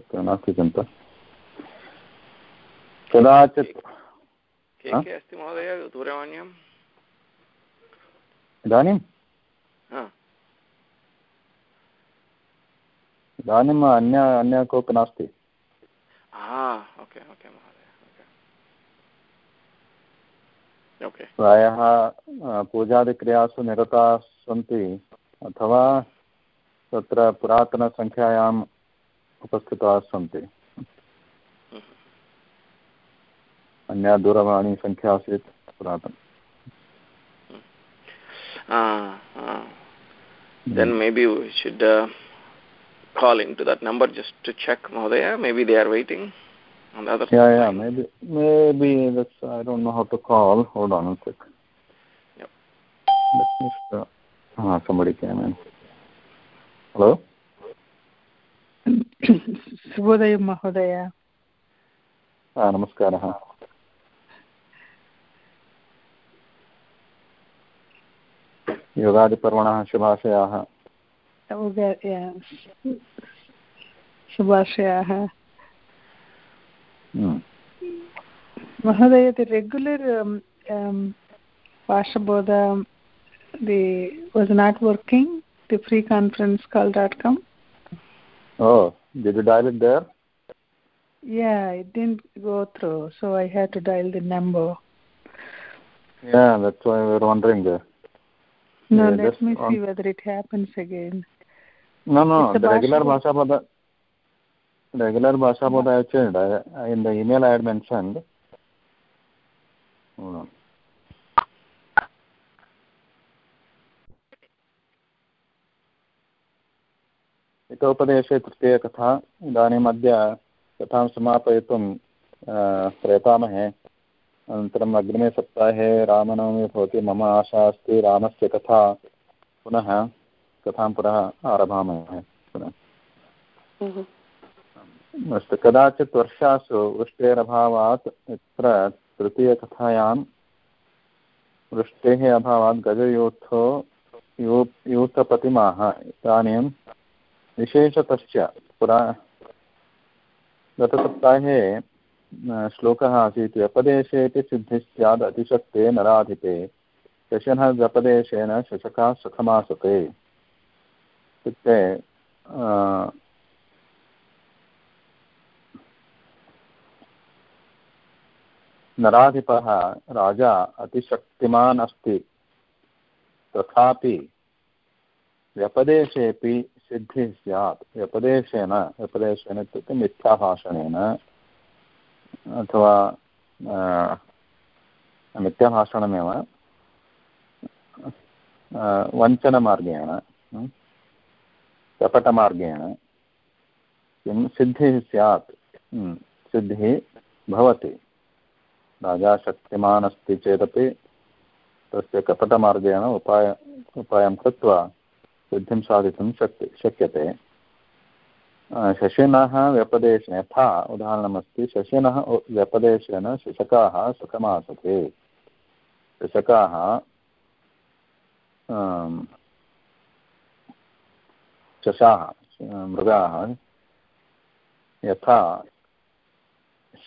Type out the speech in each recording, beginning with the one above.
अस्तु नास्ति चिन्ता कदाचित् अस्ति महोदय दूरवाण्याम् इदानीम् इदानीम् अन्य अन्य कोऽपि नास्ति ओके ओके महोदय प्रायः पूजादिक्रियासु निरताः सन्ति अथवा तत्र पुरातनसङ्ख्यायाम् उपस्थिताः सन्ति अन्या दूरवाणीसङ्ख्या आसीत् पुरातन then maybe we should uh, call into that number just to check Mahodaya. Maybe they are waiting on the other yeah, side. Yeah, maybe, maybe that's, I don't know how to call. Hold on a sec. Yep. Let me start. Ah, somebody came in. Hello? शुभोदय महोदय नमस्कारः योगादिपर्वणः शुभाशयाः शुभाशयाः महोदय the regular um, um, Pashabodha the was not working the free conference call.com oh did you dial it there yeah it didn't go through so i had to dial the number yeah that's why we were wondering there no, yeah, let me see whether it happens again. No, no, the regular Bhasha Pada, regular Bhasha Pada I changed. I, in the email I had mentioned. Hold on. हितोपदेशे तृतीयकथा इदानीम् अद्य कथां समापयितुं प्रयतामहे। अनन्तरम् अग्रिमे सप्ताहे रामनवमी भवति मम आशा अस्ति रामस्य कथा पुनः कथां पुनः आरभामः अस्तु कदाचित् वर्षासु वृष्टेरभावात् यत्र तृतीयकथायां वृष्टेः अभावात् गजयूथो यू यूथपतिमाः इदानीं विशेषतश्च पुरा, गतसप्ताहे श्लोकः आसीत् व्यपदेशेऽपि सिद्धिः स्यात् अतिशक्ते नराधिपे, शशनः व्यपदेशेन शशका सुखमासते। इत्युक्ते नराधिपः राजा अतिशक्तिमान् अस्ति। तथापि व्यपदेशेपि सिद्धिः स्यात्। व्यपदेशेन व्यपदेशेन इत्युक्ते मिथ्याभाषणेन अथवा मिथ्याभाषणमेव वञ्चनमार्गेण कपटमार्गेण किं सिद्धिः स्यात् सिद्धिः भवति। राजा शक्तिमान् अस्ति चेदपि तस्य कपटमार्गेण उपाय, उपायं कृत्वा सिद्धिं साधितुं शक्ति, शक्यते। शशिनः व्यपदेशेन यथा उदाहरणमस्ति, शशिनः व्यपदेशेन शिशकाः सुखमासते शिशकाः शशाः, मृगाः, यथा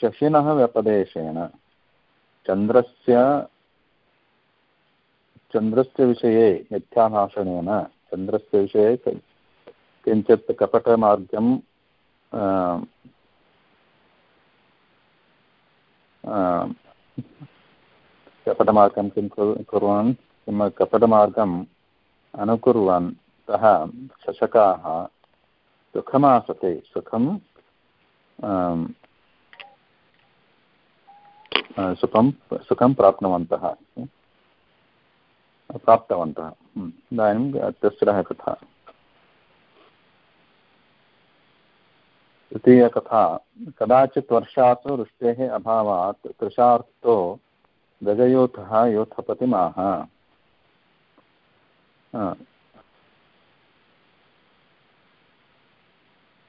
शशिनः व्यपदेशेन चन्द्रस्य चन्द्रस्य विषये मिथ्याभाषणेन चन्द्रस्य विषये किञ्चित् कपटमार्गं कपटमार्गं किं कुर्वन्, किं कपटमार्गम् अनुकुर्वन् सः शशकाः सुखमासते सुखं सुखं सुखं प्राप्नुवन्तः। प्राप्तवन्तः। इदानीं तिस्रः कथा। तृतीयकथा कदाचित् वर्षासु वृष्टेः अभावात् कृशार्थो गजयूथः यूथपतिमाः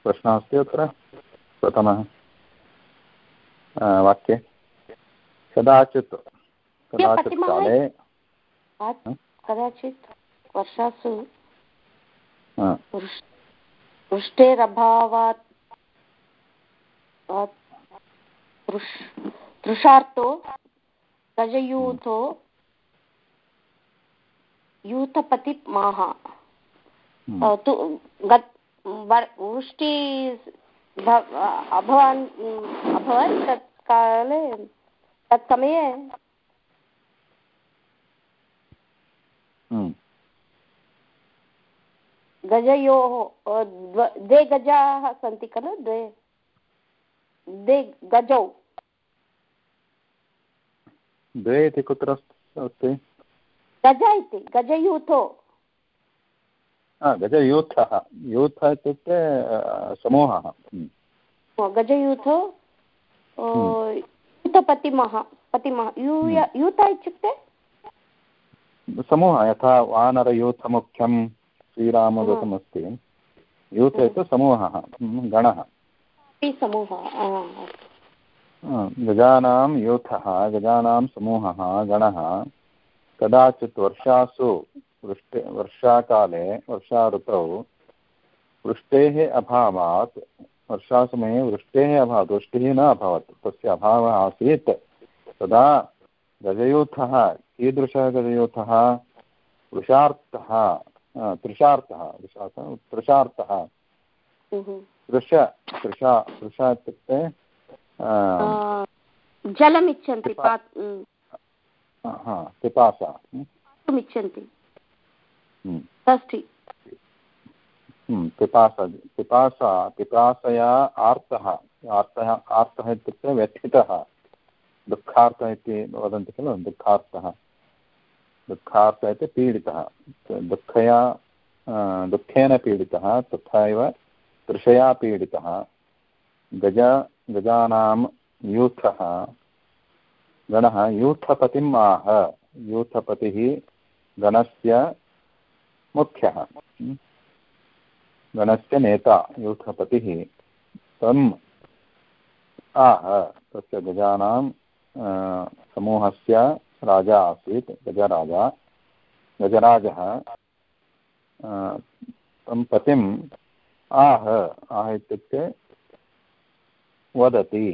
प्रश्नः अस्ति अत्र? प्रथमः। वाक्ये। कदाचित् कदाचित् काले कदाचित् वर्षासु वृष्टेरभावात् गजयूथो यूथपतिमाः। वृष्टि अभवन् अभवन् तत् काले तत्समये गजयोः द्वे गजाः सन्ति खलु? द्वे द्वे गजौ। द्वे इति कुत्र अस्ति? गज इति गजयूथो। गजयूथः। यूथ इत्युक्ते समूहः। हम्म। गजयूथो हम्म। यूथपतिमः पतिमः। यूथ इत्युक्ते समूहः यथा वानरयूथमुख्यं श्रीरामदत्तमस्ति यूथ इति समूहः गणः। गजानां यूथः गजानां समूहः गणः। कदाचित् वर्षासु वृष्टि वर्षाकाले वर्षा ऋतौ वृष्टेः अभावात् वर्षासमये वृष्टेः अभावात् वृष्टिः न अभवत् तस्य अभावः आसीत् तदा गजयूथः कीदृशः गजयूथः वृषार्थः तृषार्थः तृषार्थः। तृष तृषा तृषा इत्युक्ते जलमिच्छन्ति पिपासा इच्छन्ति पिपासा पिपासा पिपासया आर्तः आर्तः आर्तः इत्युक्ते व्यथितः। दुःखार्थः इति वदन्ति खलु? दुःखार्थः। दुःखार्थः इति पीडितः। दुःखया दुःखेन पीडितः, तथा एव तृषया पीडितः। गज, गजानां यूथः। गणः यूथपतिम् आह। यूथपतिः गणस्य मुख्यः। गणस्य नेता, यूथपतिः तम् आह। तस्य गजानां समूहस्य राजा आसीत् गजराजा। गजराजः तं पतिम् आह आह इत्युक्ते वदति।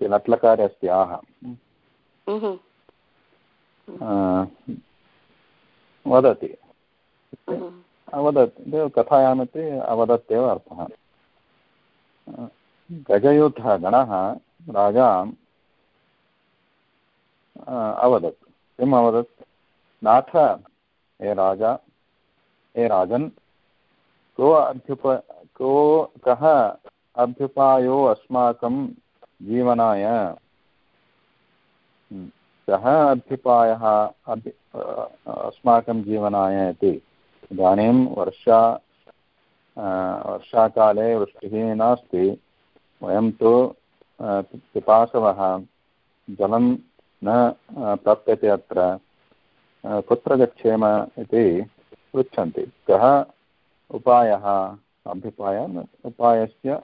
लट्लकारे अस्ति आह। वदति। अवदत् कथायामपि अवदत् एव अर्थः। गजयूथः गणः राजाम् अवदत्। किम् अवदत्? नाथ, हे राजा, हे राजन्, को अभ्युप, को, कः अभ्युपायो अस्माकं जीवनाय? कः अभ्युपायः अभ्य अस्माकं जीवनाय इति? इदानीं वर्षा वर्षाकाले वृष्टिः नास्ति। वयं तु पिपासवः जलं न प्राप्यते अत्र कुत्र गच्छेम इति पृच्छन्ति। कः उपायः? अभ्युपायः उपायस्य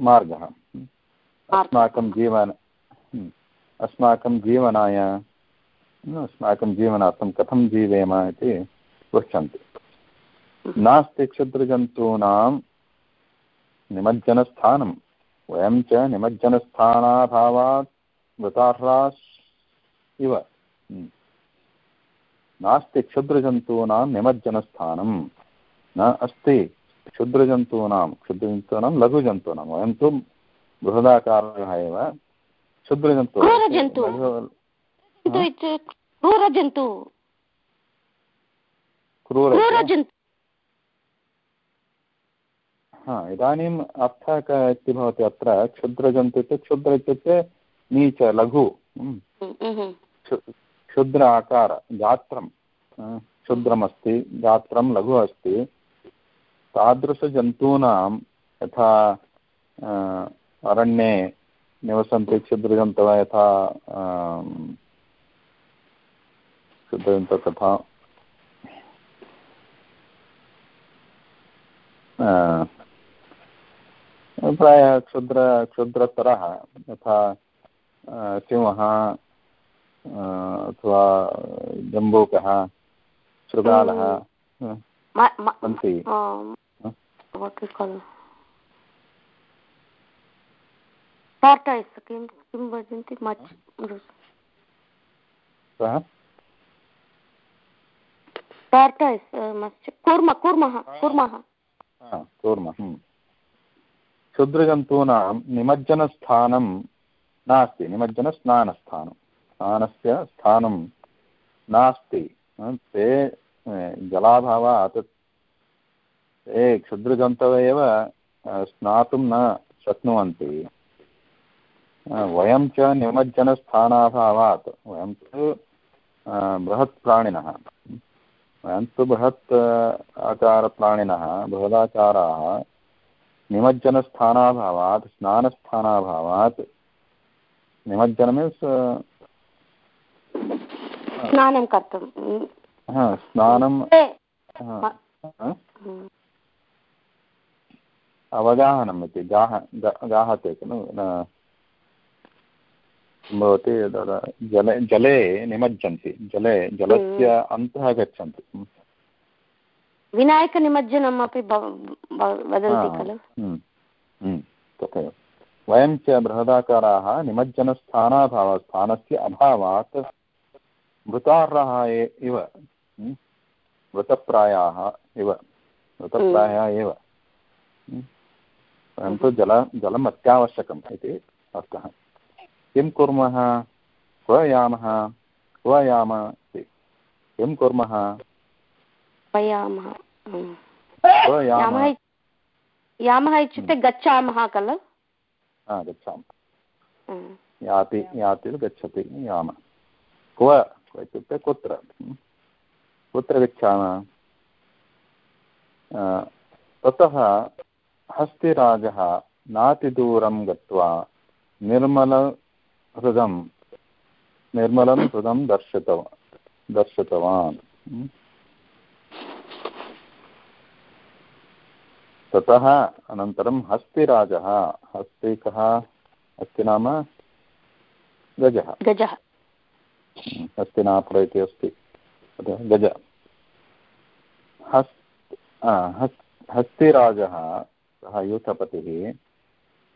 मार्गः। अस्माकं जीवन अस्माकं जीवनाय अस्माकं जीवनार्थं कथं जीवेम इति पृच्छन्ति। नास्ति क्षुद्रजन्तूनां निमज्जनस्थानं वयं च निमज्जनस्थानाभावात् मृतार्हास् इव। नास्ति क्षुद्रजन्तूनां निमज्जनस्थानं। न अस्ति क्षुद्रजन्तूनां। क्षुद्रजन्तूनां लघुजन्तूनां। वयं तु बृहदाकारः एव। क्षुद्रजन्तु हा इदानीम् अर्थः क इति भवति अत्र क्षुद्रजन्तु इत्युक्ते क्षुद्र इत्युक्ते नीच लघु क्षुद्र आकार गात्रं क्षुद्रमस्ति गात्रं लघु अस्ति। तादृशजन्तूनां यथा अरण्ये निवसन्ति क्षुद्रजन्तवः यथा क्षुद्रजन्तु तथा प्रायः क्षुद्र क्षुद्रतरः यथा सिंहः अथवा जम्बूकः शृगालः सन्ति। टार्टैस् किं किं वदन्ति? मच् सः टार्टैस् मत्स्य कुर्मः कुर्मः कुर्मः। हा, कुर्मः हम्म। क्षुद्रजन्तूनां निमज्जनस्थानं नास्ति, निमज्जनस्नानस्थानं। स्नानस्य स्थानं नास्ति। ते जलाभावात्, ते क्षुद्रजन्तवः एव स्नातुं न शक्नुवन्ति। वयं च निमज्जनस्थानाभावात्। वयं तु बृहत् वयं तु बृहत् आकारप्राणिनः बृहदाकाराः निमज्जनस्थानाभावात् स्नानस्थानाभावात्। निमज्जन मीन्स् स्नानं कर्तुं। स्नानं अवगाहनम् इति गाह गाहते खलु भवति जले जले निमज्जन्ति जले जलस्य अन्तः गच्छन्ति। विनायकनिमज्जनम् अपि वदन्ति खलु? तथैव। वयं च बृहदाकाराः निमज्जनस्थानाभावात् स्थानस्य अभावात् मृतार्हाः इव मृतप्रायाः इव मृतप्रायाः एव परन्तु जल जलम् अत्यावश्यकम् इति अर्थः। किं कुर्मः? क्व यामः क्व याम इति। किं कुर्मः? यामः इत्युक्ते गच्छामः खलु? गच्छामः। याति याति गच्छति याम। क्व? क्व इत्युक्ते कुत्र? कुत्र गच्छामः? ततः हस्तिराजः नातिदूरं गत्वा निर्मलहृदं निर्मलं हृदं दर्शितवान्। दर्शितवान् ततः अनन्तरं हस्तिराजः। हस्ति कः? हस्ति नाम? गजः। गजः। हस्तिनापुर इति अस्ति। गज। हस् हस्तिराजः सः यूथपतिः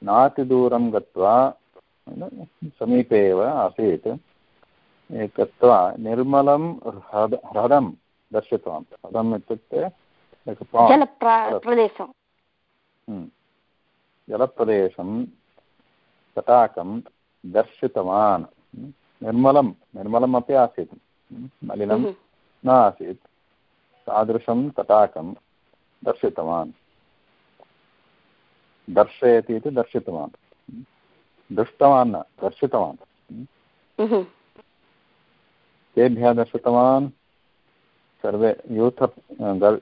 नातिदूरं गत्वा समीपे एव आसीत्। गत्वा निर्मलं ह्रद ह्रदं दर्शितवान्। ह्रदम् इत्युक्ते जलप्रदेशं जलप्रदेशं तटाकं दर्शितवान्। निर्मलं निर्मलमपि आसीत्। मलिनं न आसीत्। तादृशं तटाकं दर्शितवान्। दर्शयति इति दर्शितवान्। दृष्टवान् न दर्शितवान्। दर्शितवान् सर्वे यूथ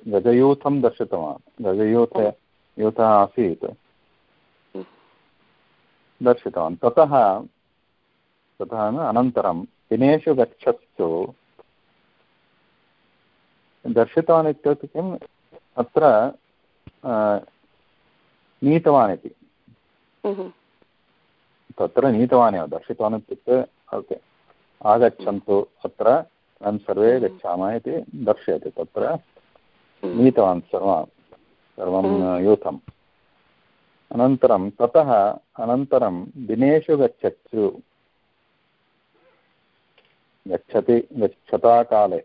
गजयूथं दर्शितवान्। गजयूथ यूथः आसीत्। दर्शितवान्। ततः ततः अनन्तरं दिनेषु गच्छत्सु दर्शितवान् इत्युक्ते किम्? अत्र नीतवान् इति। तत्र नीतवान् एव। दर्शितवान् इत्युक्ते ओके आगच्छन्तु अत्र वयं सर्वे गच्छामः इति दर्शयति। तत्र नीतवान् सर्वान्। सर्वं यूथम्। अनन्तरं ततः अनन्तरं दिनेषु गच्छत्सु गच्छति गच्छता काले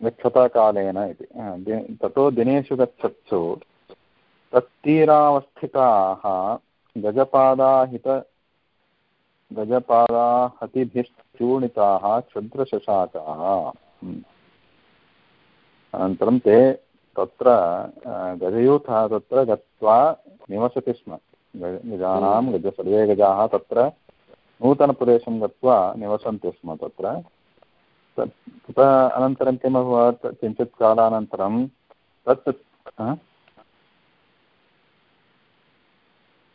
गच्छता कालेन इति। ततो दिनेषु गच्छत्सु तत्तीरावस्थिताः गजपादाहित गजपादाहतिभिश्चूर्णिताः क्षुद्रशशाकाः अनन्तरं ते तत्र गजयूथः तत्र गत्वा निवसति स्म। गजानां गज सर्वे गजाः तत्र नूतनप्रदेशं गत्वा निवसन्ति स्म तत्र। ततः अनन्तरं किम् अभवत्? किञ्चित् कालानन्तरं तत्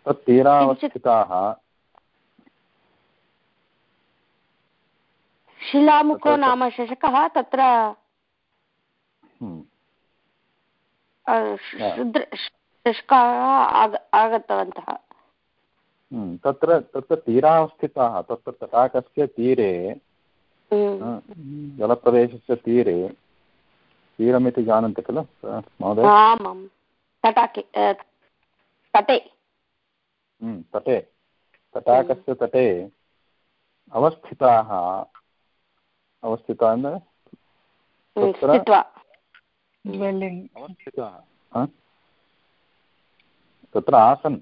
तत् तीरावस्थिताः। शिलामुखो नाम शशकः तत्र आगतवन्तः तत्र तत्र तीरावस्थिताः तत्र तटाकस्य तीरे जलप्रदेशस्य तीरे तीरमिति जानन्ति खलु महोदय तटे हम्म, तटे तटाकस्य तटे अवस्थिताः अवस्थिताः हम्म, स्थित्वा dwelling अवस्थिताः हा? तत्र आसन्।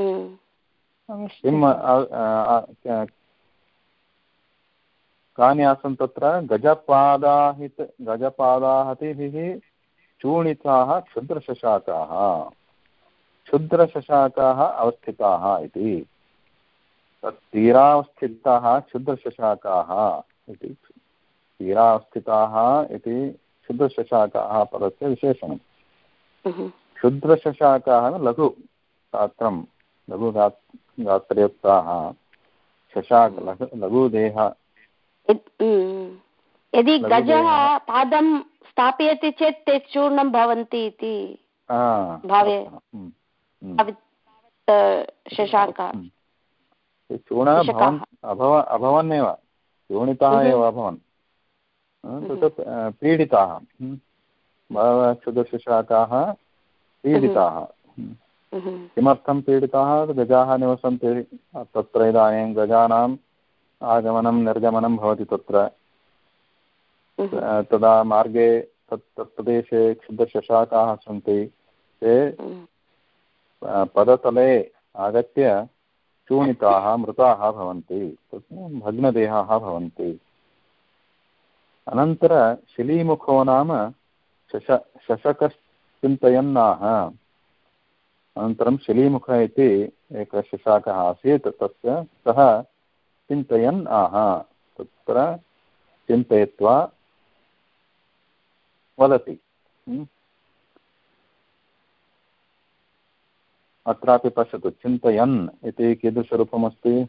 हम्म, अ- कानि आसन् तत्र? गजपादाहित गजपादाहतिभिः चूणिताः क्षुद्रशशाकाः। क्षुद्रशशाकाः अवस्थिताः इति। तत् तीरावस्थिताः क्षुद्रशशाकाः इति। तीरावस्थिताः इति क्षुद्रशशाकाः पदस्य विशेषणं हम्म, क्षुद्रशशाकाः लघु गात्रं लघु गा गात्रयुक्ताः शशाक लघु लघुदेह। हम्म, यदि। गजः पादं स्थापयति चेत् ते चूर्णं भवन्ति इति भावे। हम्म, हम्म, शशाकः। हम्म। चूर्णः कृषकाः। भवन् अभवन्नेव। चूर्णिताः हम्म। एव अभवन्। तत् आ, पीडिताः हम्म। बहवः क्षुद्रशशाकाः पीडिताः हम्म। हम्म, किमर्थं पीडिताः? गजाः निवसन्ति तत्र इदानीं गजानाम् आगमनं निर्गमनं भवति तत्र। हम्म, तदा मार्गे तत् प्रदेशे क्षुद्रशशाकाः सन्ति ते हम्म, पदतले आगत्य चूणिताः मृताः भवन्ति भग्नदेहाः भवन्ति। अनन्तर शिलीमुखो नाम शश शशकश्चिन्तयन्नाह अनन्तरं शिलीमुख इति एकः शशाकः आसीत्, तस्य सः चिन्तयन् आह तत्र चिन्तयित्वा वदति। हम्म। अत्रापि पश्यतु, चिन्तयन् इति कीदृशरूपमस्ति?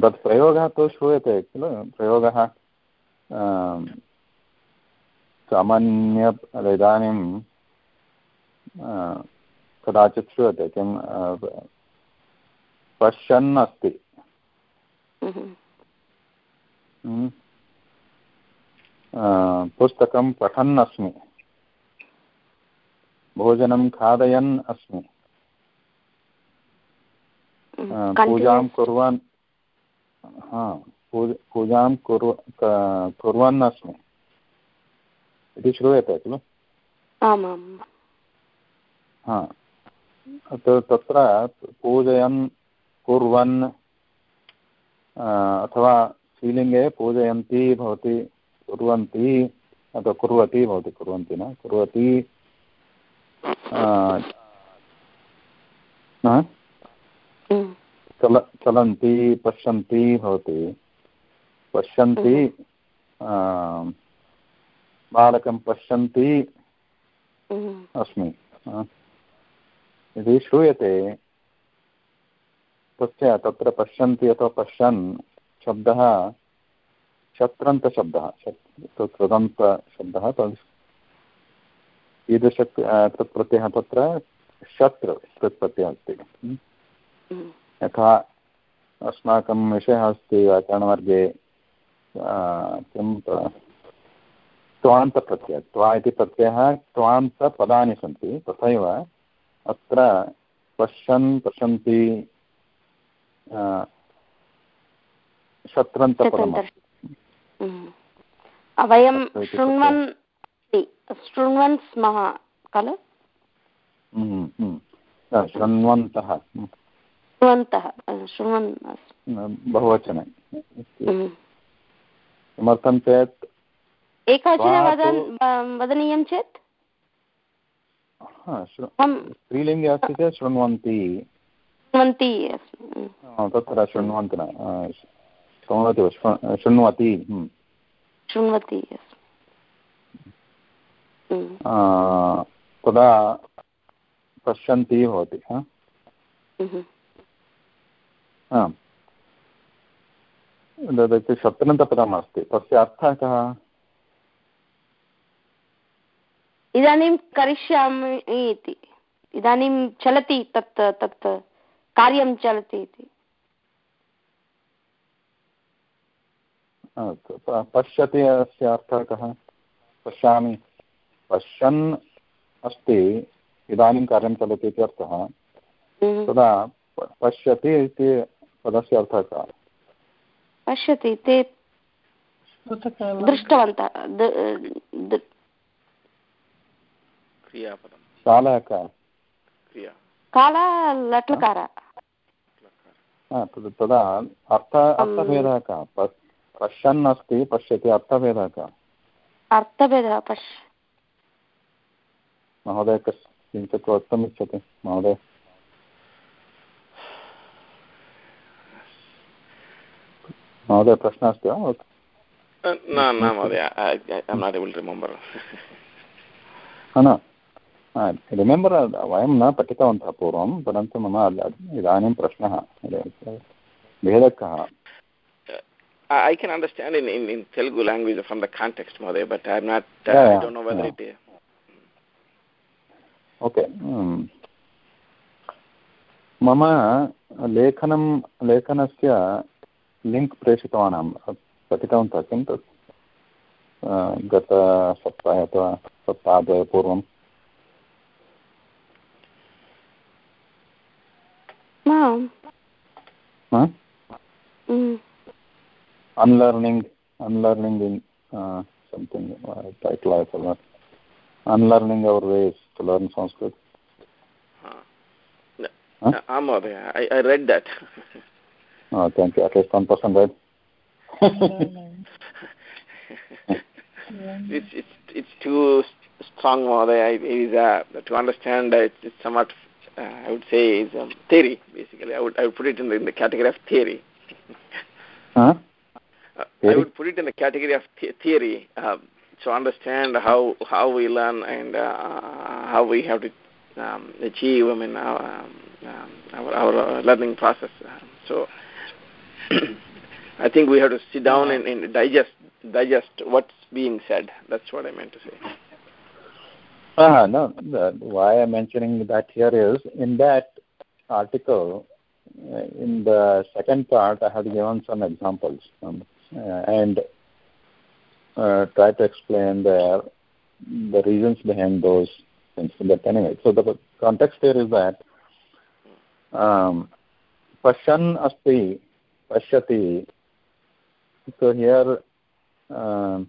तत्- प्रयोगः तु श्रूयते किल? प्रयोगः सामान्य इदानीं कदाचित् श्रूयते किं पश्यन् अस्ति। हम्म, हम्म। पुस्तकं पठन् अस्मि। भोजनं खादयन् अस्मि। पूजां. कुर्वन् हा पूज पूजां कुर्व क- कुर्वन् अस्मि इति श्रूयते खलु हा तत्र पूजयन् कुर्वन् अथवा स्त्रीलिङ्गे पूजयन्ती भवति कुर्वन्ति अथवा कुर्वती भवति कुर्वन्ति न कुर्वती हा? हम्म, चल चलन्ति पश्यन्ति भवति। पश्यन्ति आ, बालकं पश्यन्ति हम्म, अस्मि। यदि श्रूयते तस्य तत्र पश्यन्ति अथवा पश्यन् शब्दः शत्रन्तशब्दः कृदन्तशब्दः तद् कीदृश आ, तत् प्रत्ययः तत्र शत्र तत् प्रत्ययः अस्ति? हम्म, यथा अस्माकं विषयः अस्ति व्याकरणवर्गे आ, किं त्वान्तप्रत्ययः त्वा इति प्रत्ययः त्वान्तपदानि सन्ति तथैव अत्र पश्यन् पश्यन्ति शत्रन्तपदम्. वयं शृण्वन् शृण्वन् स्मः खलु? शृण्वन्तः। शृण्वन्तः शृण्वन् बहुवचने। हम्म. किमर्थं चेत् एकवचने वदन् वदनीयं चेत्? हा, स्त्रीलिङ्गे अस्ति चेत् शृण्वन्ति। शृण्वन्ती हम्म. तत्र शृण्वन्ति न शृण्वति हम्म। शृण्वती. आ, तदा पश्यन्ति भवति आम् तदपि सप्तनन्तपदम् अस्ति। तस्य अर्थः कः? इदानीं करिष्यामि इति। इदानीं चलति तत् तत् कार्यं चलति इति। पश्यति अस्य अर्थः कः? पश्यामि। पश्यन् अस्ति इदानीं कार्यं चलति इति अर्थः। हम्म। तदा पश्यति इति पदस्य अर्थः कः? पश्यति ते दृष्टवन्तः कालः कः? क्रिया। काला लट्लकार। तदा अर्थ अर्थभेदः कः? पश्यन् अस्ति पश्यति अर्थभेदः कः? अर्थभेदः पश्। महोदय किञ्चित् वक्तुम् इच्छति महोदय। महोदय प्रश्नः अस्ति वा न न महोदय ऐ नाट् एबल् रिमेम्बर् न रिमेम्बर् वयं न पठितवन्तः पूर्वं परन्तु मम इदानीं प्रश्नः भेदः कः I can understand in, in, in Telugu language from the context, Mahoday, but I'm not, uh, yeah, I don't know whether yeah. it is. Okay मम लेखनं लेखनस्य लिङ्क् प्रेषितवान् अहं पठितवन्तः किं तत् गतसप्ताहे अथवा सप्ताहद्वयपूर्वं unlearning unlearning in uh, something uh, title I forgot unlearning our ways to learn Sanskrit. Uh, huh? I, I read that. oh, thank you. At least one person read. it's it's it's too strong, Mahodaya. It is uh, to understand. Uh, it's, it's somewhat, uh, I would say, is um, theory. Basically, I would I would put it in the, in the category of theory. huh? Uh, I would put it in the category of th theory uh, to understand how how we learn and uh, how we have to um, achieve. I mean, our um, our, our, learning process. so, I think we have to sit down and, and digest digest what's being said. That's what I meant to say. Uh, no, the, why I'm mentioning that here is in that article, uh, in the second part, I have given some examples. Um, uh, and uh, try to explain the the reasons behind those things. But anyway, so the context here is that um, pashan asti pashyati. So here, um,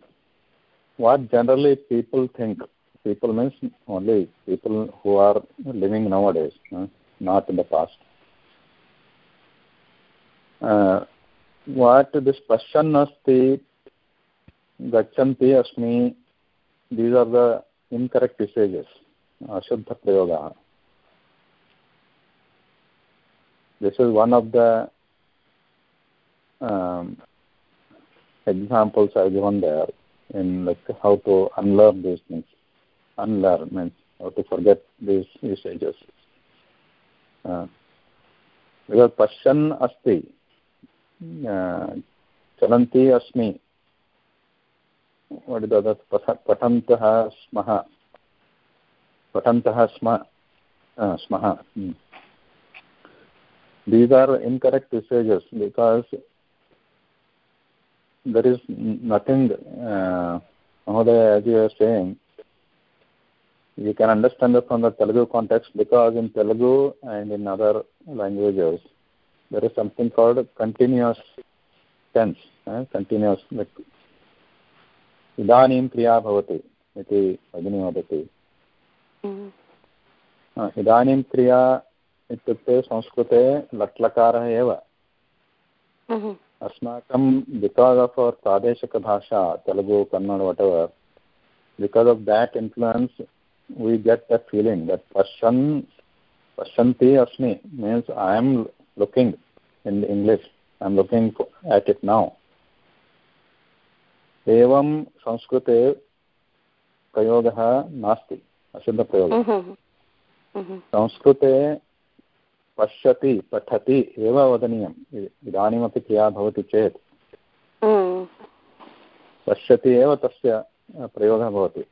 what generally people think, people means only people who are living nowadays, uh, not in the past. Uh, what this pashan asti gachanti asmi these are the incorrect usages ashuddha prayoga this is one of the um, examples i given there in like how to unlearn these things unlearn means how to forget these usages uh, because pashan asti चलन्ति अस्मि पठन्तः स्मः पठन्तः स्म स्मः these are incorrect usages because there is nothing uh, as you are saying you can understand it from the Telugu context because in Telugu and in other languages there is something called continuous tense uh, continuous like इदानीं क्रिया भवति इति भगिनी वदति इदानीं क्रिया इत्युक्ते संस्कृते लट्लकारः एव अस्माकं because of our प्रादेशिकभाषा Telugu Kannada whatever because of that influence we get the feeling that पश्यन् पश्यन्ति अस्मि means I am looking in English. I'm looking at it now. एवं संस्कृते प्रयोगः नास्ति अशुद्धप्रयोगः संस्कृते पश्यति पठति एव वदनीयम्। इदानीमपि क्रिया भवति चेत्। पश्यति एव तस्य प्रयोगः भवति।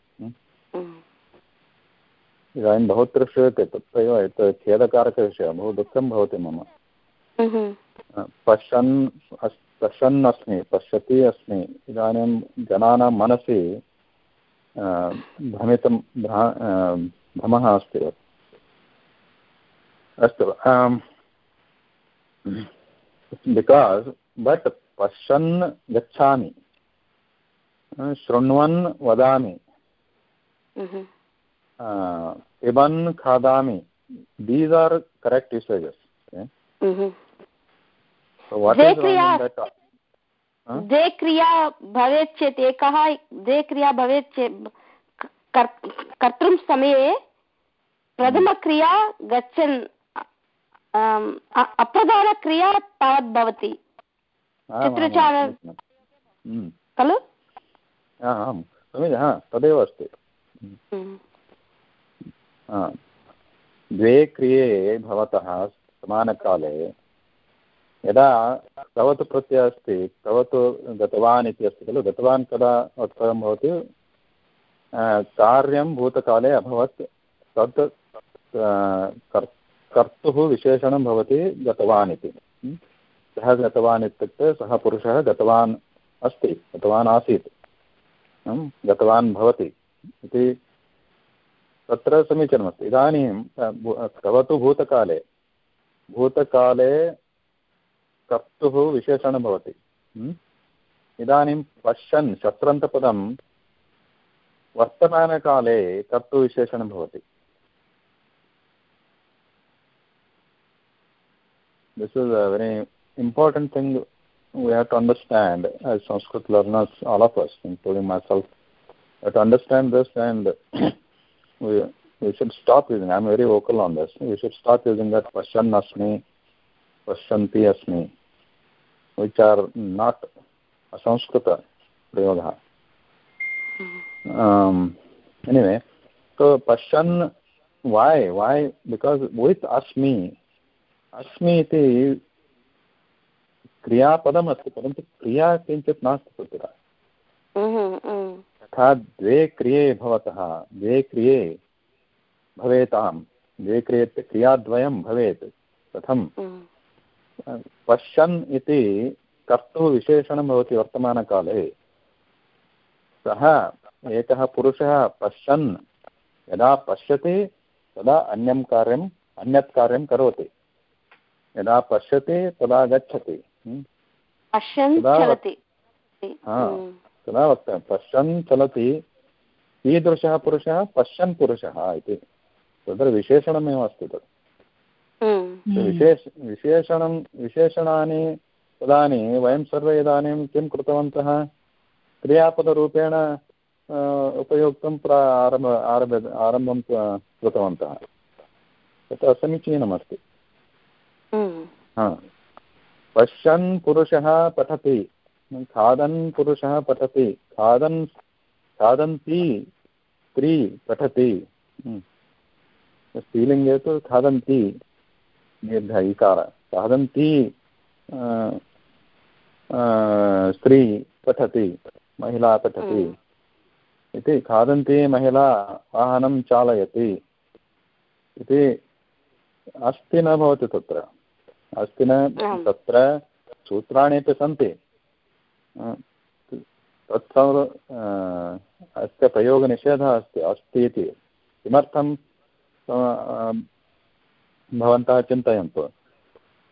इदानीं बहुत्र श्रूयते तत्रैव एतत् खेदकारकविषयः बहु दुःखं भवति मम। पश्यन् पश्यन् अस्मि पश्यति अस्मि। इदानीं जनानां मनसि भ्रमितं भ्रमः अस्ति। अस्तु बिकास् बट् पश्यन् गच्छामि शृण्वन् वदामि पिबन् खादामि दीस् आर् करेक्ट् यूसेजस् द्वे क्रिया भवेत् चेत् एकः द्वे क्रिया भवेत् चेत् कर्तुं समये प्रथमक्रिया गच्छन् अप्रधानक्रिया तावत् भवति। चित्रचारण हम्म। खलु? आम् समीचीनं तदेव अस्ति। हम्म। द्वे क्रिये भवतः समानकाले। यदा कवतु प्रत्ययः अस्ति कवतु गतवान् इति अस्ति खलु गतवान् कदा वक्तव्यं भवति? कार्यं भूतकाले अभवत् तत् कर्तुः विशेषणं भवति गतवान् इति। सः गतवान् इत्युक्ते सः पुरुषः गतवान् अस्ति, गतवान् आसीत्। गतवान् भवति इति तत्र समीचीनमस्ति। इदानीं तव भूतकाले भूतकाले कर्तुः विशेषणं भवति। इदानीं पश्यन् शत्रन्तपदं वर्तमानकाले कर्तुविशेषणं भवति। This is a very important thing we have to understand as Sanskrit learners, all of us, including myself, have to understand this and we, we should stop using, I'm very vocal on this, we should stop using that Pashan Asmi, Pashanti Asmi, which are not a Sanskrita prayoga. Um, anyway, so Pashan, why? Why? Because with Asmi, Asmi iti क्रियापदमस्ति परन्तु क्रिया किञ्चित् नास्ति तत्र यथा द्वे क्रिये भवतः द्वे क्रिये भवेतां द्वे क्रिये क्रियाद्वयं भवेत् कथं पश्यन् इति कर्तुः विशेषणं भवति वर्तमानकाले। सः एकः पुरुषः पश्यन् यदा पश्यति तदा अन्यं कार्यम् अन्यत् कार्यं करोति। यदा पश्यति तदा गच्छति। तदा वक्तव्यं। पश्यन् चलति कीदृशः पुरुषः? पश्यन् पुरुषः इति। तत्र विशेषणमेव अस्ति तत्। विशेष विशेषणं विशेषणानि पदानि वयं सर्वे इदानीं किं कृतवन्तः? क्रियापदरूपेण उपयोक्तुं प्रा आरंभ आरभ आरम्भं कृतवन्तः। तत् असमीचीनमस्ति पश्यन् पुरुषः पठति। खादन् पुरुषः पठति। खादन् खादन्ती स्त्री पठति। स्त्रीलिङ्गे तु खादन्ती दीर्घ इकार खादन्ती स्त्री पठति महिला पठति। इति खादन्ती महिला वाहनं चालयति। इति अस्ति न भवति तत्र। अस्ति न तत्र सूत्राणि अपि सन्ति। तत् अस्य प्रयोगनिषेधः अस्ति अस्ति इति। किमर्थं भवन्तः चिन्तयन्तु?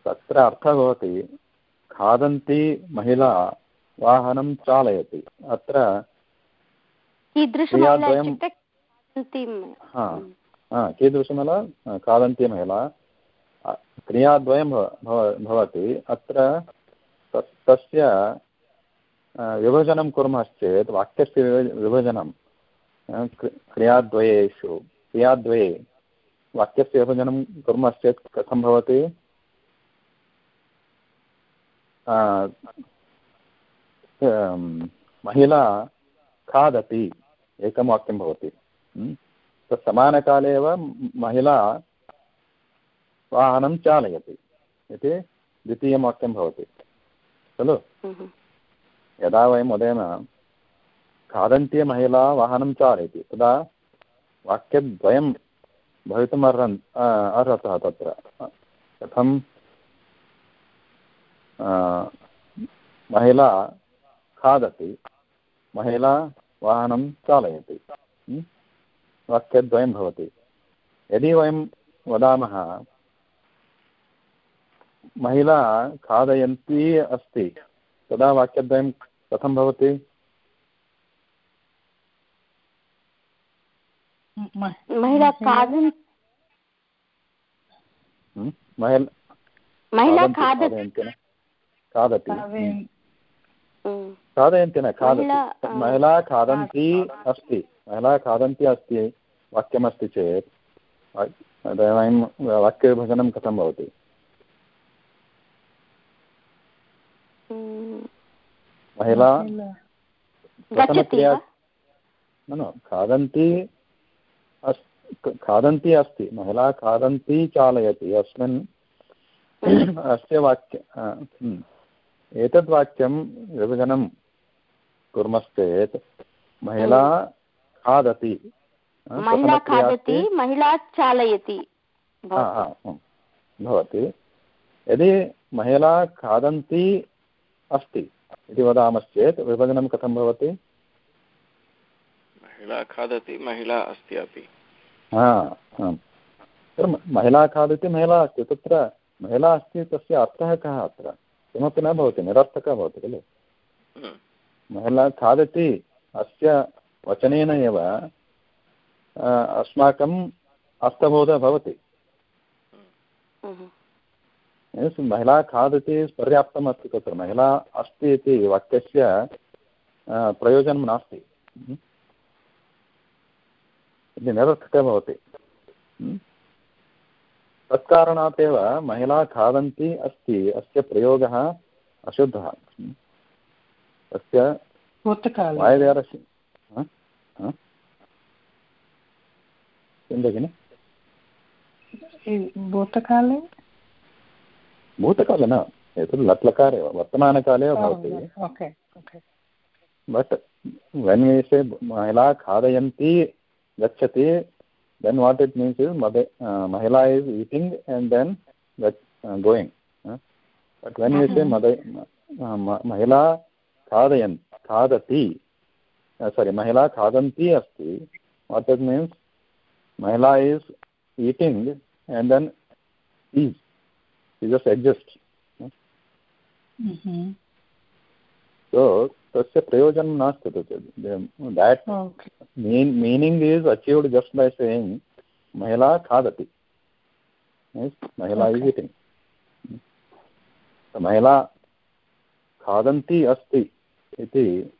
तत्र अर्थः भवति खादन्ती महिला वाहनं चालयति। अत्र कीदृशमहिला खादन्ती महिला क्रियाद्वयं भवति। अत्र तस्य विभजनं कुर्मश्चेत् वाक्यस्य विभजनं क्रियाद्वयेषु, क्रियाद्वये वाक्यस्य विभजनं कुर्मश्चेत् कथं भवति? महिला खादति, एकं वाक्यं भवति। तत् समानकाले एव महिला वाहनं चालयति इति द्वितीयं वाक्यं भवति खलु? यदा वयं वदेम खादन्ती महिला वाहनं चालयति तदा वाक्यद्वयं भवितुम् अर्हन् अर्हतः तत्र। कथं? महिला खादति महिला वाहनं चालयति वाक्यद्वयं भवति। यदि वयं वदामः महिला खादयन्ती अस्ति। तदा वाक्यद्वयं कथं भवति? महिला खादन् महिला खादति। खादयन्ति न खादति। महिला खादन्ती अस्ति। महिला खादन्ती अस्ति। वाक्यमस्ति चेत्। वयं वाक्यविभजनं कथं भवति? महिला न न खादन्ती खादन्ती अस्ति। महिला खादन्ती चालयति। अस्मिन् अस्य वाक्य एतद् वाक्यं विभजनं कुर्मश्चेत् महिला खादति। महिला खादति महिला चालयति। भवति। यदि महिला खादन्ती अस्ति इति वदामश्चेत् विभजनं कथं भवति? महिला खादति महिला अस्ति अपि। महिला खादति महिला अस्ति। तत्र महिला अस्ति तस्य अर्थः कः अत्र? किमपि न भवति निरर्थकः भवति खलु। महिला खादति अस्य वचनेन एव अस्माकम् अर्थबोधः भवति। महिला खादति पर्याप्तम् अस्ति तत्र। महिला अस्ति इति वाक्यस्य प्रयोजनं नास्ति। हम्म। निरर्थकः भवति। तत्कारणात् एव महिला खादन्ती अस्ति अस्य प्रयोगः अशुद्धः। तस्य वायुव्यारस्य किं भगिनि? भूतकाले? भूतकाल न एतत् लट्लकारे एव वर्तमानकाले भवति। बट् वेन् वेषे महिला खादयन्ती गच्छति then what it means is मदे महिला is eating and then going but when वेषे मदे महिला खादयन् खादति सारि महिला खादन्ती अस्ति वाट् इट् मीन्स् महिला is eating and then is mahila is eating and then is she just exists uh? mm-hmm. so तस्य प्रयोजनं नास्ति तत्. That meaning is achieved just by saying महिला खादति. महिला इस् इटिङ्ग् महिला खादन्ती अस्ति इति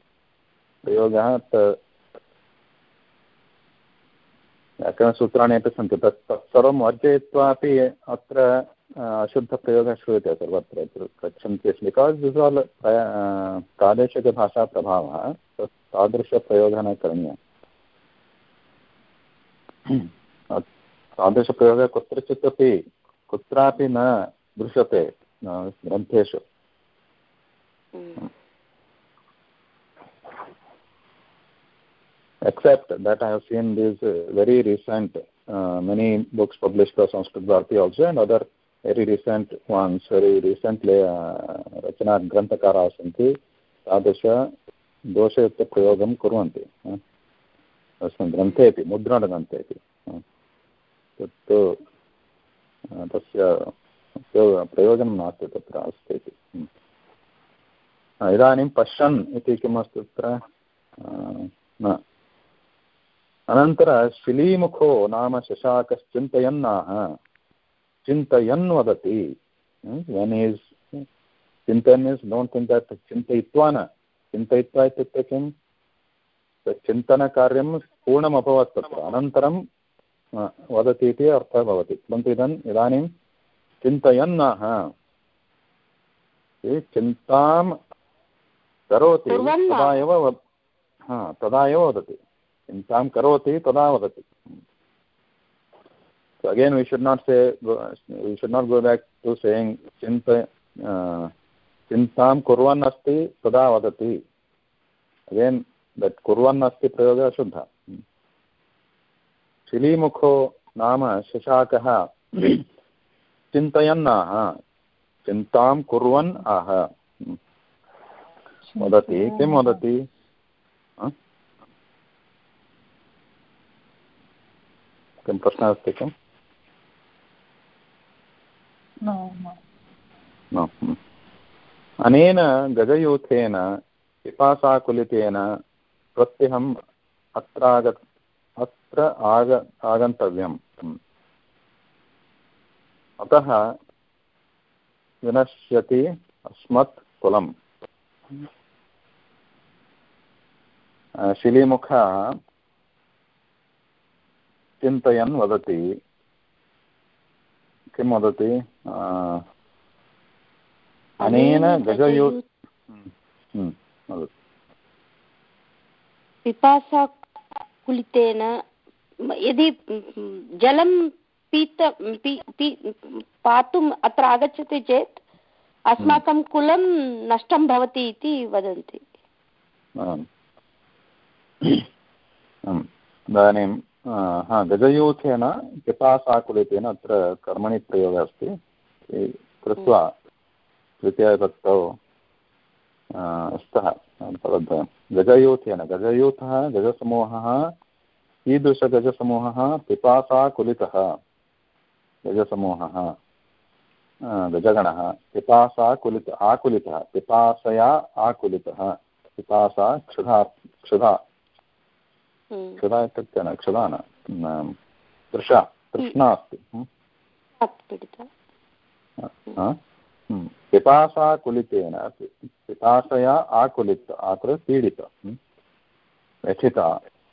प्रयोगः व्याकरणसूत्राणि अपि सन्ति। तत् तत्सर्वं वर्जयित्वा अपि अत्र अशुद्धप्रयोगः श्रूयते सर्वत्र गच्छन्ति अस्ति बिकास् दिस् आल् प्रादेशिकभाषाप्रभावः तादृशप्रयोगः न करणीयः। तादृशप्रयोगः कुत्रचित् अपि कुत्रापि न दृश्यते ग्रन्थेषु। Except that I have seen these very recent, uh, many books published by Sanskrit Bharati also and very recent ones, very recently रचना ग्रन्थकाराः सन्ति तादृशदोषयुक्तप्रयोगं कुर्वन्ति तस्मिन् ग्रन्थे अपि मुद्रणग्रन्थे अपि तत्तु तस्य प्रयोजनं नास्ति तत्र अस्ति इति इदानीं पश्यन् इति किमस्ति तत्र न अनन्तर शिलीमुखो नाम शशाकश्चिन्तयन्नाः चिन्तयन् वदति वेन् इस् चिन्तयन् इस् डोण्ट् थिङ्क् दट् चिन्तयित्वा न चिन्तयित्वा इत्युक्ते किं? चिन्तनकार्यं पूर्णम् अभवत् तत्र अनन्तरं वदति इति अर्थः भवति। परन्तु इदम् इदानीं चिन्तयन्नाः। चिन्तां करोति तदा एव तदा एव वदति। चिन्तां करोति तदा वदति। So again, we should not say, we should not go back to saying chinta, uh, चिन्तां कुर्वन् अस्ति तदा वदति. अगेन् दट् कुर्वन् अस्ति प्रयोगः अशुद्धः शिलीमुखो नाम शशाकः चिन्तयन् आह चिन्तां कुर्वन् आह। वदति किं वदति? किं प्रश्नः अस्ति किम्? अनेन गजयूथेन, पिपासाकुलितेन प्रत्यहम् अत्र आग अत्र आग, आगन्तव्यम्। अतः विनश्यति अस्मत् कुलम्। शिलीमुखः चिन्तयन् वदति। किं वदति? अनेन गजयो पिपासा कुलितेन यदि जलं पीत पातुम् अत्र आगच्छति चेत् अस्माकं कुलं नष्टं भवति इति वदन्ति। इदानीं हा गजयूथेन पिपासाकुलितेन अत्र कर्मणि प्रयोगः अस्ति। कृत्वा तृतीयविभक्तौ स्तः पदद्वयं गजयूथेन, गजयूथः, गजसमूहः, कीदृशगजसमूहः पिपासाकुलितः गजसमूहः गजगणः पिपासाकुलित आकुलितः पिपासया आकुलितः पिपासा क्षुधा क्षुधा। क्षुधा इत्युक्ते न क्षुधा न तृषा तृष्णा अस्ति पिपासाकुलितेन पिपासया आकुलित अत्र पीडित व्यथिता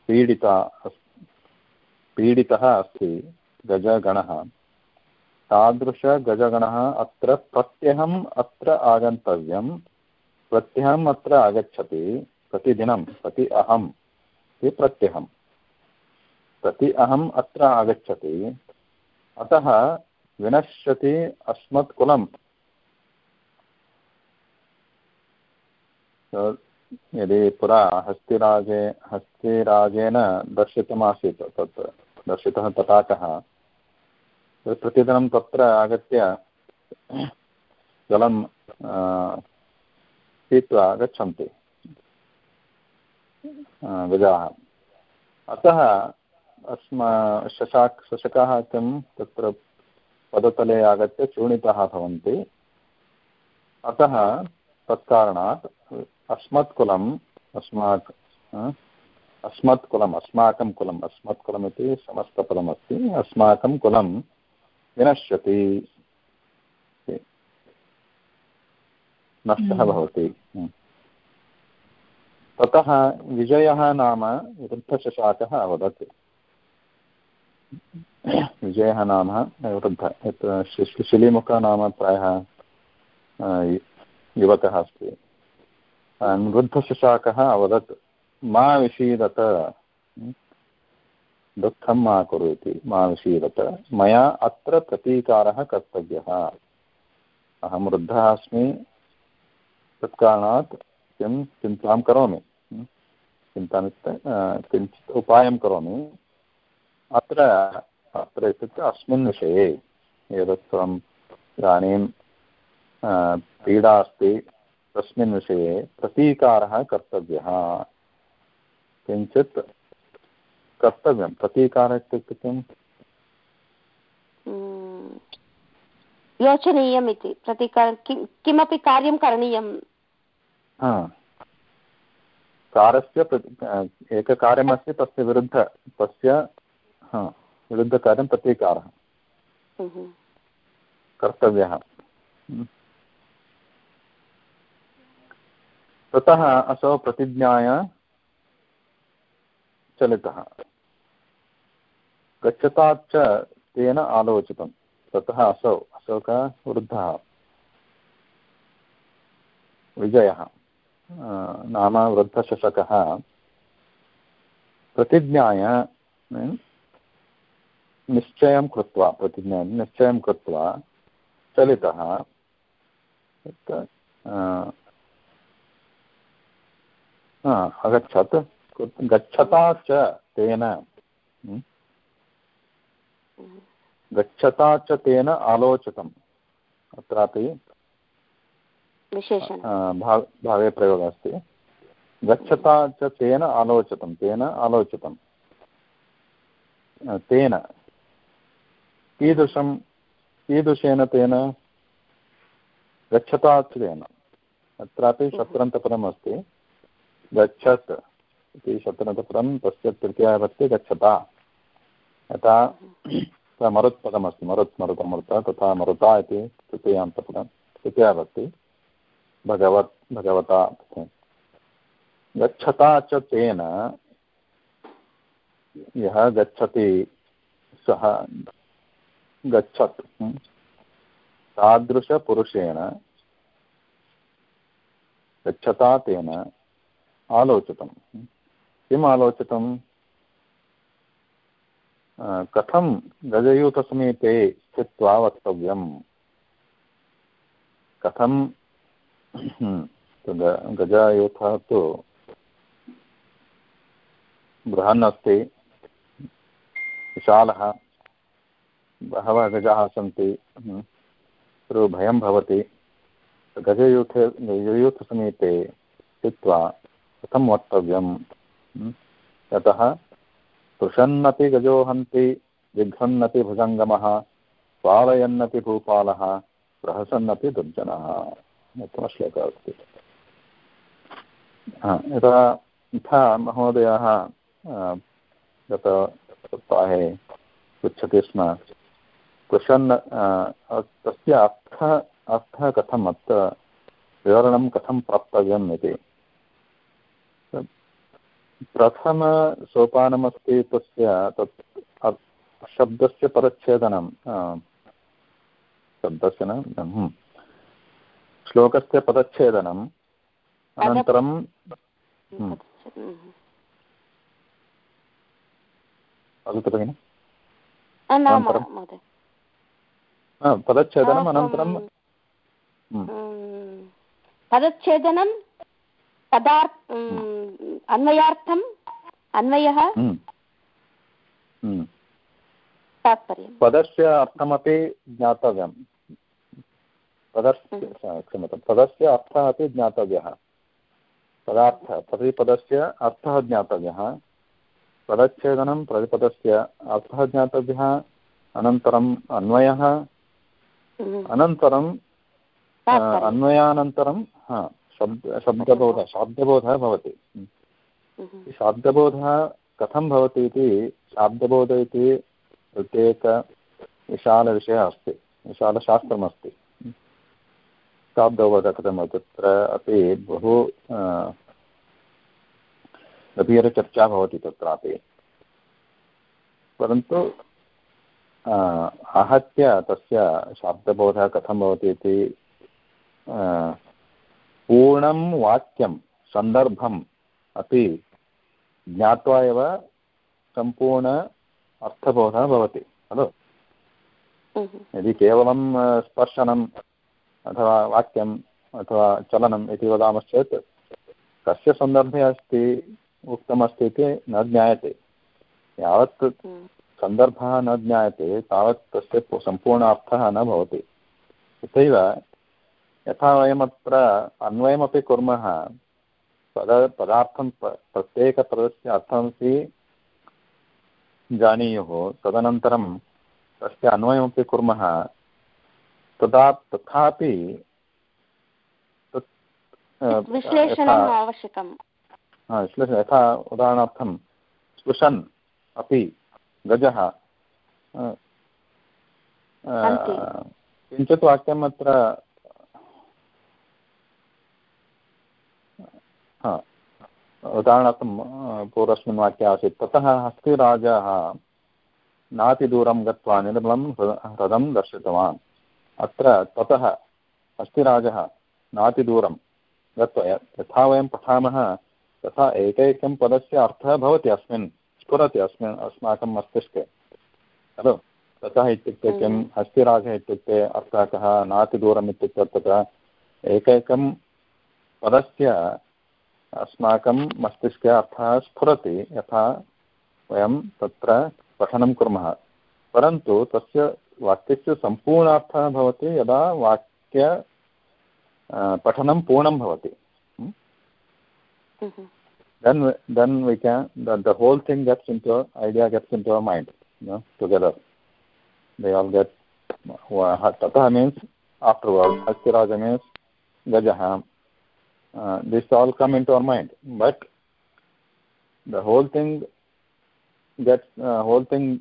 पीडिता पीडितः अस्ति गजगणः तादृशगजगणः अत्र प्रत्यहम् अत्र आगन्तव्यं प्रत्यहम् अत्र आगच्छति प्रतिदिनं प्रति अहम् इति प्रत्यहं प्रति अहम् अत्र आगच्छति। अतः विनश्यति अस्मत्कुलं यदि पुरा हस्तिराजे, हस्तिराजेन दर्शितमासीत्, तत् दर्शितः तटाकः प्रतिदिनं तत्र आगत्य जलं पीत्वा गच्छन्ति गजाः अतः अस्मा शशाक् शशकाः किं तत्र पदतले आगत्य चूर्णिताः भवन्ति अतः तत्कारणात् अस्मत्कुलम् अस्माक् अस्मत् कुलम् अस्माकं कुलम् अस्मत् कुलमिति समस्तपदमस्ति अस्माकं कुलं विनश्यति नष्टः हम्म। भवति हम्म। ततः विजयः नाम वृद्धशशाकः अवदत्। विजयः नाम वृद्ध, यत् शिलिमुखः नाम प्रायः युवकः अस्ति। वृद्धशशाकः अवदत्, मा विषीदत दुःखं मा कुरु इति, मा विषीदत। मया अत्र प्रतीकारः कर्तव्यः। अहं वृद्धः अस्मि। तत्कारणात् किं, चिन्तां करोमि। चिन्ताम् किञ्चित् उपायं करोमि। अत्र अत्र इत्युक्ते अस्मिन् विषये एतत् त्वम् इदानीं पीडा अस्ति। तस्मिन् विषये प्रतीकारः कर्तव्यः। किञ्चित् कर्तव्यं। प्रतीकारः इत्युक्ते किम्? योचनीयम् इति। प्रतीकारं किमपि कार्यं करणीयं कारस्य एककार्यमस्ति तस्य विरुद्ध तस्य विरुद्धकार्यं प्रतीकारः कर्तव्यः। ततः असौ प्रतिज्ञाय चलितः। गच्छताच्च तेन आलोचितं। ततः असौ अशोकः वृद्धः विजयः। नाम वृद्धशशकः प्रतिज्ञाय निश्चयं कृत्वा, प्रतिज्ञा, निश्चयं कृत्वा चलितः अगच्छत् गच्छता तेन गच्छता च तेन आलोचितम्, अत्रापि भावे प्रयोगः अस्ति। गच्छता च तेन आलोचितं तेन आलोचितं तेन। कीदृशं कीदृशेन तेन? गच्छता च तेन। अत्रापि शत्रन्तपदम् अस्ति। गच्छत् इति शत्रन्तपदं तस्य तृतीया गच्छता। यथा मरुत्पदमस्ति मरुत् मरुतमरुत तथा मरुता इति तृतीयान्तपदं तृतीया भगवत्, भगवता गच्छता च तेन, यः गच्छति सः गच्छत्। तादृशपुरुषेण गच्छता तेन आलोचितं किम् आलोचितं कथं गजयूथसमीपे स्थित्वा वक्तव्यं कथं गजयूथः तु बृहन् अस्ति, विशालः, बहवः गजाः सन्ति भयं भवति। गजयूथे गजयूथसमीपे स्थित्वा कथं वक्तव्यं यतः स्पृशन्नपि गजोहन्ति जिघ्रन्नपि भुजङ्गमः, पालयन्नपि भूपालः, प्रहसन्नपि दुर्जनः। उत्तमश्लोकः अस्ति। यथा यथा महोदयः गतसप्ताहे पृच्छति स्म पृशन् तस्य अर्थः अर्थः कथम्, अत्र विवरणं कथं प्राप्तव्यम् इति। प्रथमसोपानमस्ति तस्य, तत् शब्दस्य परच्छेदनं शब्दस्य न श्लोकस्य पदच्छेदनम् अनन्तरं वदतु भगिनि। पदच्छेदनम् अनन्तरं पदच्छेदनं पदार्थ अन्वयार्थम् अन्वयः हम्म। हम्म। तात्पर्यं पदस्य अर्थमपि ज्ञातव्यं पदस्य हम्म। क्षम्यतां। पदस्य अर्थः अपि ज्ञातव्यः। पदार्थः प्रतिपदस्य अर्थः ज्ञातव्यः। पदच्छेदनं प्रतिपदस्य अर्थः ज्ञातव्यः। अनन्तरम् अन्वयः। अनन्तरं अन्वयानन्तरं हा शब्द शब्दबोधः शाब्दबोधः भवति। हम्म। शाब्दबोधः कथं भवति इति शाब्दबोध इति प्रत्येकविशालविषयः अस्ति। विशालशास्त्रमस्ति। शाब्दबोधः कथं तत्र अपि बहु गभीरचर्चा भवति तत्रापि। परन्तु आहत्य तस्य शाब्दबोधः कथं भवति इति पूर्णं वाक्यं सन्दर्भम् अपि ज्ञात्वा एव सम्पूर्ण अर्थबोधः भवति खलु? यदि केवलं स्पर्शनम् अथवा वाक्यम् अथवा चलनम् इति वदामश्चेत् कस्य सन्दर्भे अस्ति उक्तमस्ति इति न ज्ञायते। यावत् सन्दर्भः न ज्ञायते तावत् तस्य सम्पूर्ण अर्थः न भवति। तथैव यथा वयमत्र अन्वयमपि कुर्मः पद पदार्थं प्रत्येकपदस्य अर्थमपि जानीयुः तदनन्तरं तस्य अन्वयमपि कुर्मः तदा तथापि आवश्यकं विश्लेषणं यथा उदाहरणार्थं स्पृशन् अपि गजः किञ्चित् वाक्यम् अत्र उदाहरणार्थं पूर्वस्मिन् वाक्ये आसीत् ततः हस्तिराजः नातिदूरं गत्वा निर्मलं ह्रदं दर्शितवान्। अत्र ततः हस्तिराजः नातिदूरं गत्वा यथा वयं पठामः तथा एकैकं पदस्य अर्थः भवति अस्मिन् स्फुरति अस्मिन् अस्माकं मस्तिष्के। खलु? ततः इत्युक्ते किं हस्तिराजः इत्युक्ते अर्थः कः? नातिदूरम् इत्युक्ते तत्र एकैकं पदस्य अस्माकं मस्तिष्के अर्थः स्फुरति यथा वयं तत्र पठनं कुर्मः। परन्तु तस्य वाक्यस्य सम्पूर्णार्थः भवति यदा वाक्य पठनं पूर्णं भवति। Then then we can the whole thing gets in to our idea gets in to our mind together they all get ततः मीन्स् आफ्टर् वर्ड् हस्तिराज मीन्स् गजः this all come in to our mind but the whole thing gets whole thing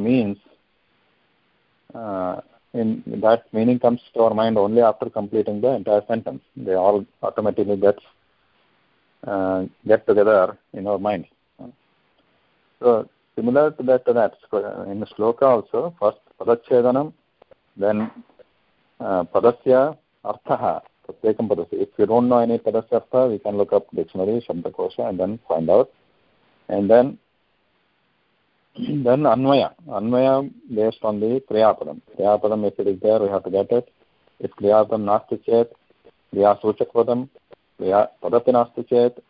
means in that meaning comes to our mind only after completing the entire sentence. They all automatically get uh, get together in our mind. So similar to that to that in the sloka also first padachedanam then uh, padasya artha pratyekam padasya. If you don't know any padasya artha we can look up dictionary shabdakosha and then find out. And then then anvaya. Anvaya based on the kriyapadam. Kriyapadam if it is there we have to get it. If kriyapadam nasti chet kriyasochakpadam kriya padati nasti chet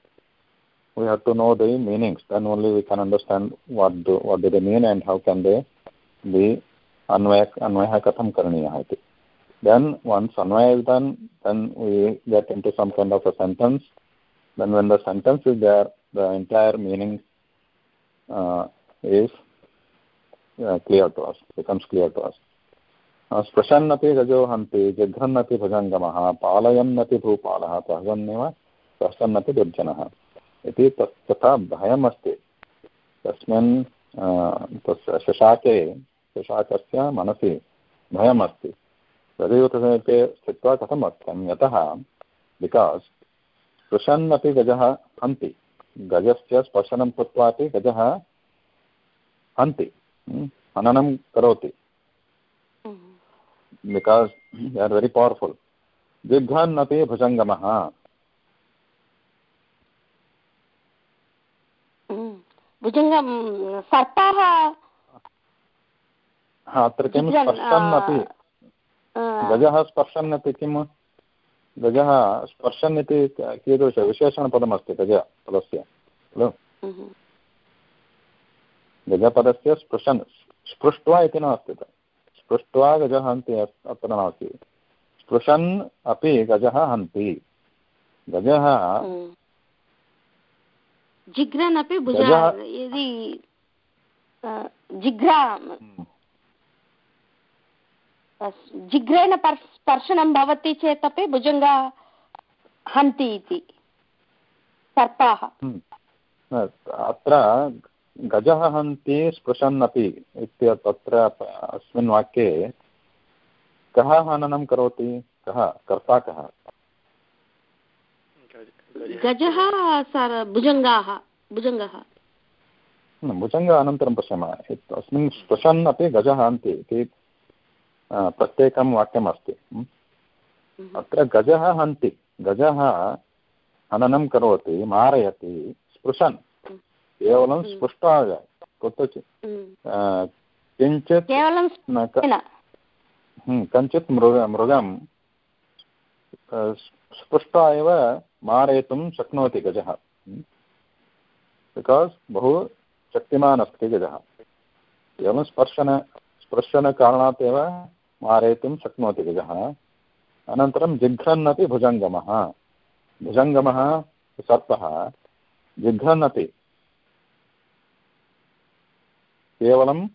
we have to know the meanings. Then only we can understand what do what do they mean and how can they be anvaya anvaya katham karaniyah iti then once anvaya is done then we get into some kind of a sentence. Then when the sentence is there the entire meaning uh, is uh, clear to us, becomes clear to us. स्पृशन्नपि गजो हन्ति जिघ्रन्नपि भुजङ्गमः पालयन्नपि भूपालः प्रहसन्नेव स्पृशन्नपि दुर्जनः इति तथा भयम् अस्ति तस्मिन् तस्य शशाके शशाकस्य मनसि भयम् अस्ति तदेवसमीपे स्थित्वा कथम् अस्ति यतः बिकास् स्पृशन्नपि गजः हन्ति गजस्य स्पर्शनं कृत्वा अपि गजः हन्ति हननं करोति। Because they are very powerful जिघ्रन् अपि भुजङ्गमः। भुजङ्गं सर्पाः? अत्र किं? स्पर्शन् अपि गजः स्पर्शन् अपि किं? गजः स्पर्शन् इति कीदृश विशेषणपदमस्ति गज पदस्य। खलु? गजपदस्य स्पृशन् स्पृष्ट्वा इति नास्ति स्पृष्ट्वा गजः हन्ति अत्र नास्ति। स्पृशन् अपि गजः हन्ति। गजः जिघ्रन् अपि यदि जिघ्रा जिघ्रेण स्पर्शनं भवति चेत् अपि भुजङ्ग हन्ति इति। सर्पाः। अत्र गजः हन्ति स्पृशन्नपि इत्य तत्र अस्मिन् वाक्ये कः हननं करोति? कः? कर्ता कः? गजः भुजङ्गाः भुजङ्गः। भुजङ्ग अनन्तरं पश्यामः। अस्मिन् स्पृशन् अपि गजः हन्ति इति प्रत्येकं वाक्यम् अस्ति। अत्र गजः हन्ति। गजः हननं करोति मारयति स्पृशन्। केवलं स्पृष्ट्वा कुत्रचित्। किञ्चित् कञ्चित् मृग मृगं स्पृष्ट्वा एव मारयितुं शक्नोति गजः। बिकास् बहु शक्तिमान् अस्ति गजः। केवलं स्पर्शन स्पर्शनकारणात् एव मारयितुं शक्नोति गजः। अनन्तरं जिघ्रन् अपि भुजङ्गमः। भुजङ्गमः सर्पः। जिघ्रन् अपि केवलम्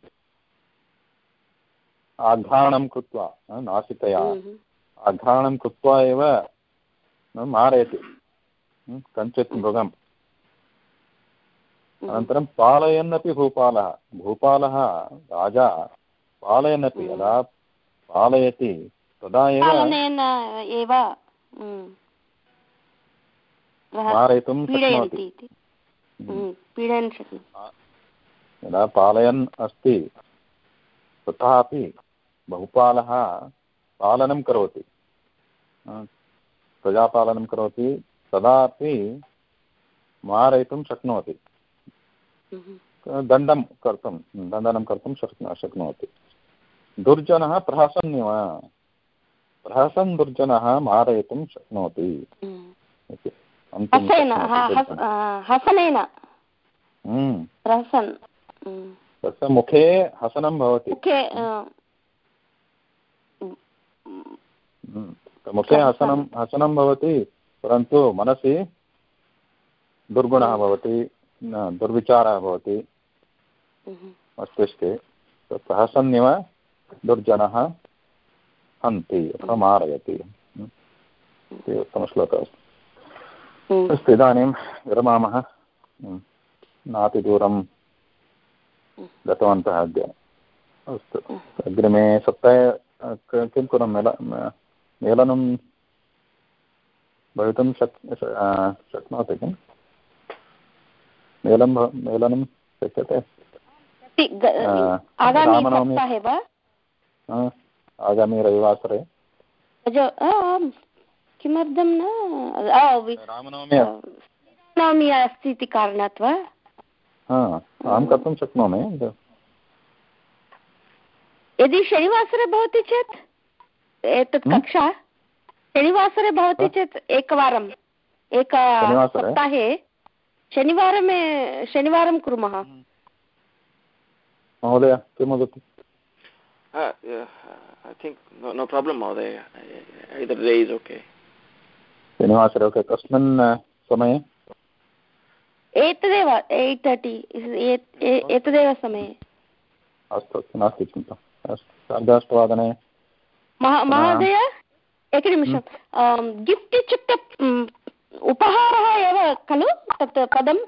आघ्राणं कृत्वा नासिकया। आघ्राणं कृत्वा एव मारयति कञ्चित् मृगम्। अनन्तरं पालयन्नपि भूपालः। भूपालः राजा पालयन्नपि यदा पालयति तदा एव मारयितुं शक्नोति। यदा पालयन् अस्ति तथापि बहुपालः पालनं करोति। प्रजापालनं करोति तदापि मारयितुं शक्नोति। दण्डं कर्तुं दण्डनं कर्तुं शक्नो शक्नोति। दुर्जनः प्रहसन्निव प्रहसन् दुर्जनः मारयितुं शक्नोति। हसनेन प्रहसन्। तस्य मुखे हसनं भवति। मुखे हसनं हसनं भवति परन्तु मनसि दुर्गुणः भवति दुर्विचारः भवति। मस्तिष्के हसन्निव दुर्जनः हन्ति अथवा मारयति। इति उत्तमश्लोकः अस्ति। अस्तु इदानीं विरमामः। नातिदूरं गतवन्तः अद्य। अस्तु। अग्रिमे सप्ताहे किं कुर्मः? मेल मेलनं भवितुं शक् शक्नोति किम् मेलं मेलनं शक्यते? आगामि रविवासरे। किमर्थं न? रामनवमी अस्ति इति कारणात् वा? अहं कर्तुं शक्नोमि यदि शनिवासरे भवति चेत् एतत् कक्षा? शनिवासरे भवति चेत् एकवारम् एक सप्ताहे शनिवारमे शनिवारं कुर्मः। महोदय किं वदति नो प्राब्लम् महोदय. शनिवासरे ओके कस्मिन् समये? एतदेव एय्ट् तर्टि एतदेव समये। अस्तु अस्तु नास्ति चिन्ता अस्तु सार्धाष्टवादने महोदय एकनिमिषं। गिफ्ट् इत्युक्ते उपहारः एव खलु? तत् पदं